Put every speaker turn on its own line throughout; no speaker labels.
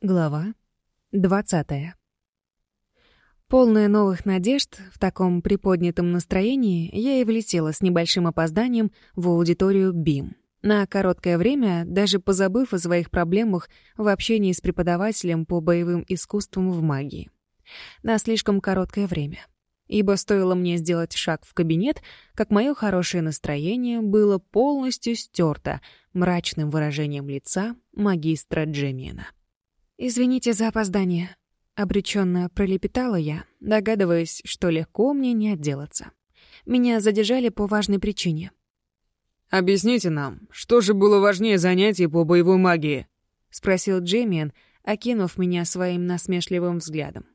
Глава 20. Полная новых надежд, в таком приподнятом настроении я и влетела с небольшим опозданием в аудиторию БИМ. На короткое время, даже позабыв о своих проблемах в общении с преподавателем по боевым искусствам в магии. На слишком короткое время. Ибо стоило мне сделать шаг в кабинет, как мое хорошее настроение было полностью стерто мрачным выражением лица магистра Джемина. «Извините за опоздание», — обреченно пролепетала я, догадываясь, что легко мне не отделаться. Меня задержали по важной причине.
«Объясните нам, что же было важнее занятий по боевой магии?»
— спросил Джеймиан, окинув меня своим насмешливым взглядом.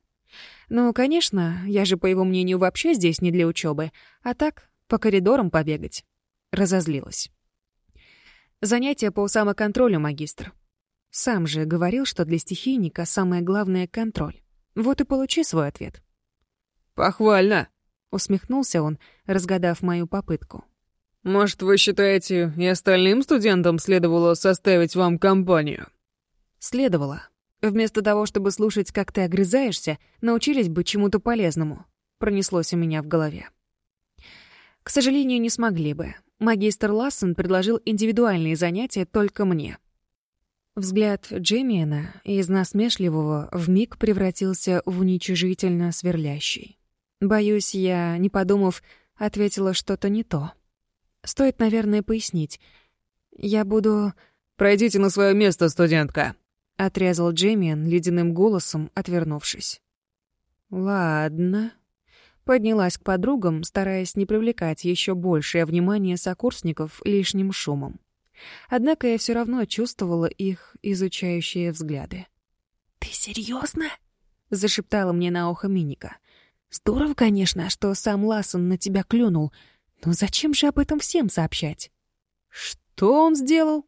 «Ну, конечно, я же, по его мнению, вообще здесь не для учебы, а так по коридорам побегать». Разозлилась. Занятие по самоконтролю, магистр», сам же говорил, что для стихийника самое главное — контроль. Вот и получи свой ответ.
«Похвально!»
— усмехнулся он, разгадав мою попытку.
«Может, вы считаете, и остальным студентам следовало составить вам компанию?»
«Следовало. Вместо того, чтобы слушать, как ты огрызаешься, научились бы чему-то полезному», — пронеслось у меня в голове. К сожалению, не смогли бы. Магистр Лассен предложил индивидуальные занятия только мне — Взгляд Джемиена из насмешливого вмиг превратился в уничижительно сверлящий. Боюсь, я, не подумав, ответила что-то не то. Стоит, наверное, пояснить. Я буду...
«Пройдите на свое место, студентка!»
— отрезал Джемиен ледяным голосом, отвернувшись. «Ладно». Поднялась к подругам, стараясь не привлекать еще большее внимание сокурсников лишним шумом. Однако я все равно чувствовала их изучающие взгляды. «Ты серьезно? зашептала мне на ухо Миника. «Здорово, конечно, что сам Лассон на тебя клюнул, но зачем же об этом всем сообщать?» «Что он сделал?»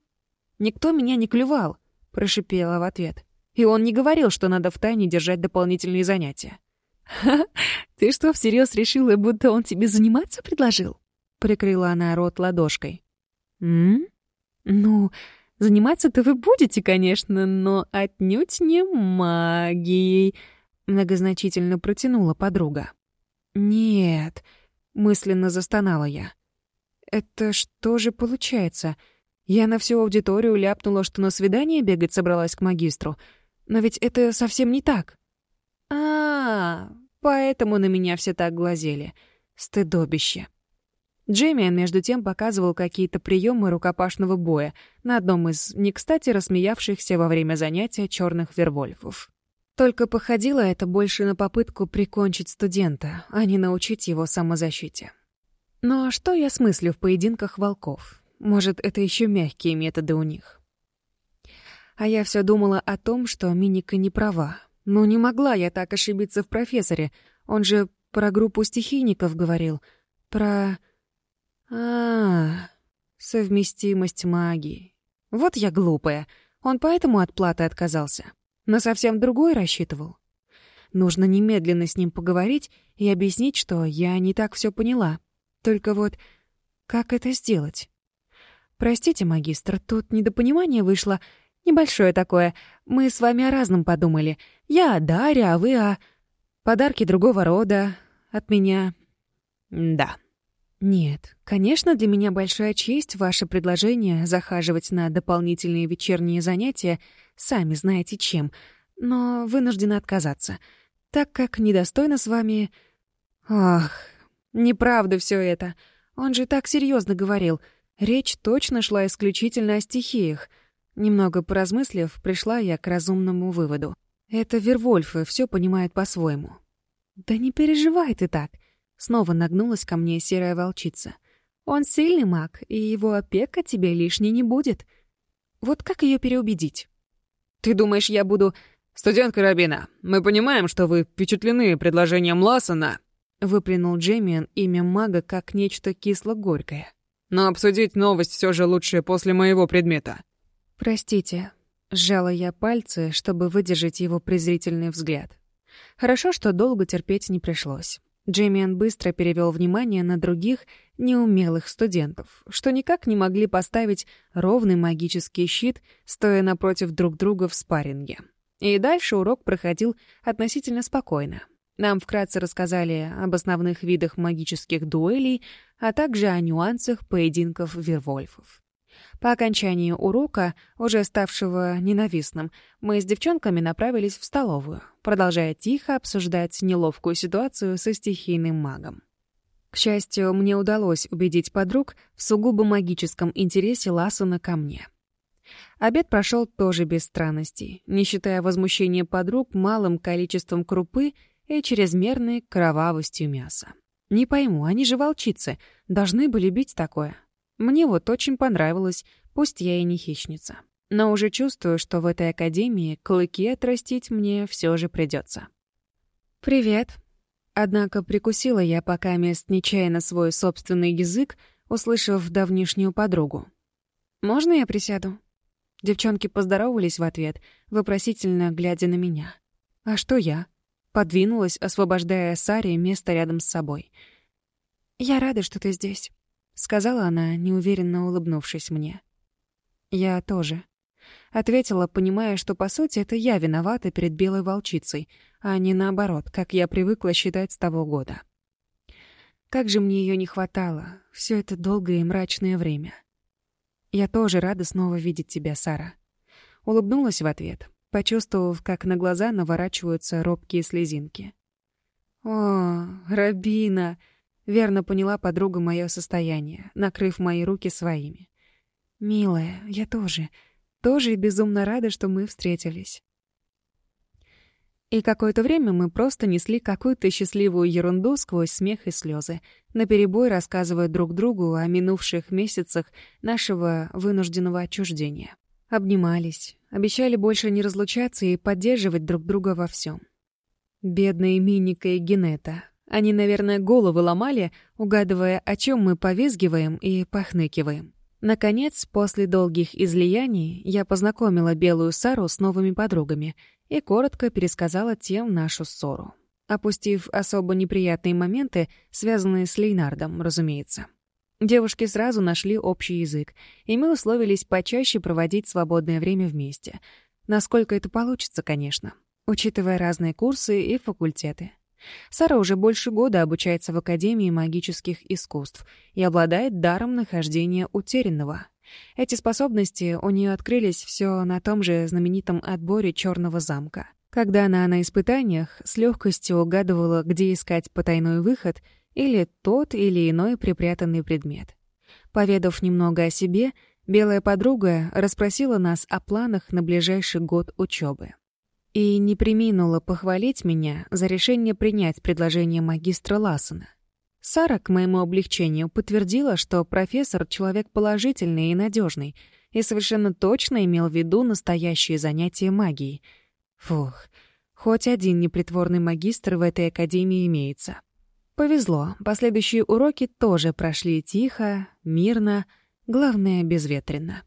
«Никто меня не клювал», — прошипела в ответ. «И он не говорил, что надо в тайне держать дополнительные занятия». «Ха, ты что, всерьез решила, будто он тебе заниматься предложил?» — прикрыла она рот ладошкой. «М? Ну, заниматься-то вы будете, конечно, но отнюдь не магией, многозначительно протянула подруга. Нет, мысленно застонала я. Это что же получается? Я на всю аудиторию ляпнула, что на свидание бегать собралась к магистру. Но ведь это совсем не так. А, -а, -а поэтому на меня все так глазели. Стыдобище. Джеймиан, между тем, показывал какие-то приемы рукопашного боя на одном из не кстати рассмеявшихся во время занятия черных вервольфов. Только походило это больше на попытку прикончить студента, а не научить его самозащите. Ну а что я смыслю в поединках волков? Может, это еще мягкие методы у них? А я все думала о том, что Миника не права. Ну не могла я так ошибиться в профессоре. Он же про группу стихийников говорил. Про... А, совместимость магии. Вот я глупая. Он поэтому от платы отказался. На совсем другой рассчитывал. Нужно немедленно с ним поговорить и объяснить, что я не так все поняла. Только вот как это сделать? Простите, магистр, тут недопонимание вышло. Небольшое такое. Мы с вами о разном подумали. Я о Даре, а вы о... Подарки другого рода. От меня. Да. Нет, конечно, для меня большая честь ваше предложение захаживать на дополнительные вечерние занятия, сами знаете чем, но вынуждена отказаться, так как недостойно с вами... Ах, неправда все это. Он же так серьезно говорил. Речь точно шла исключительно о стихиях. Немного поразмыслив, пришла я к разумному выводу. Это Вервольфы все понимают по-своему. «Да не переживай ты так», Снова нагнулась ко мне серая волчица. «Он сильный маг, и его опека тебе лишней не будет. Вот как ее переубедить?»
«Ты думаешь, я буду...» «Студентка Рабина, мы понимаем, что вы впечатлены предложением Лассона. — выплюнул Джеймиан имя мага как нечто кисло-горькое. «Но обсудить новость все же лучше после моего предмета».
«Простите», — сжала я пальцы, чтобы выдержать его презрительный взгляд. «Хорошо, что долго терпеть не пришлось». Джеймиан быстро перевел внимание на других неумелых студентов, что никак не могли поставить ровный магический щит, стоя напротив друг друга в спарринге. И дальше урок проходил относительно спокойно. Нам вкратце рассказали об основных видах магических дуэлей, а также о нюансах поединков вервольфов. По окончании урока, уже ставшего ненавистным, мы с девчонками направились в столовую, продолжая тихо обсуждать неловкую ситуацию со стихийным магом. К счастью, мне удалось убедить подруг в сугубо магическом интересе Ласуна ко мне. Обед прошел тоже без странностей, не считая возмущения подруг малым количеством крупы и чрезмерной кровавостью мяса. Не пойму, они же волчицы, должны были бить такое, мне вот очень понравилось, пусть я и не хищница. Но уже чувствую, что в этой академии клыки отрастить мне все же придется. «Привет». Однако прикусила я пока мест нечаянно свой собственный язык, услышав давнишнюю подругу. «Можно я присяду?» Девчонки поздоровались в ответ, вопросительно глядя на меня. «А что я?» Подвинулась, освобождая Саре место рядом с собой. «Я рада, что ты здесь». — сказала она, неуверенно улыбнувшись мне. «Я тоже». Ответила, понимая, что, по сути, это я виновата перед белой волчицей, а не наоборот, как я привыкла считать с того года. Как же мне ее не хватало, все это долгое и мрачное время. «Я тоже рада снова видеть тебя, Сара». Улыбнулась в ответ, почувствовав, как на глаза наворачиваются робкие слезинки. «О, Рабина!» верно поняла подруга мое состояние, накрыв мои руки своими. «Милая, я тоже. Тоже безумно рада, что мы встретились». И какое-то время мы просто несли какую-то счастливую ерунду сквозь смех и слезы, наперебой рассказывая друг другу о минувших месяцах нашего вынужденного отчуждения. Обнимались, обещали больше не разлучаться и поддерживать друг друга во всем. Бедные Миника и Генета, они, наверное, головы ломали, угадывая, о чем мы повизгиваем и похныкиваем. Наконец, после долгих излияний, я познакомила Белую Сару с новыми подругами и коротко пересказала тем нашу ссору. Опустив особо неприятные моменты, связанные с Лейнардом, разумеется. Девушки сразу нашли общий язык, и мы условились почаще проводить свободное время вместе. Насколько это получится, конечно, учитывая разные курсы и факультеты. Сара уже больше года обучается в Академии магических искусств и обладает даром нахождения утерянного. Эти способности у нее открылись все на том же знаменитом отборе Черного замка. Когда она на испытаниях с легкостью угадывала, где искать потайной выход или тот или иной припрятанный предмет. Поведав немного о себе, белая подруга расспросила нас о планах на ближайший год учебы и не приминула похвалить меня за решение принять предложение магистра Лассена. Сара, к моему облегчению, подтвердила, что профессор — человек положительный и надежный, и совершенно точно имел в виду настоящие занятия магией. Фух, хоть один непритворный магистр в этой академии имеется. Повезло, последующие уроки тоже прошли тихо, мирно, главное — безветренно.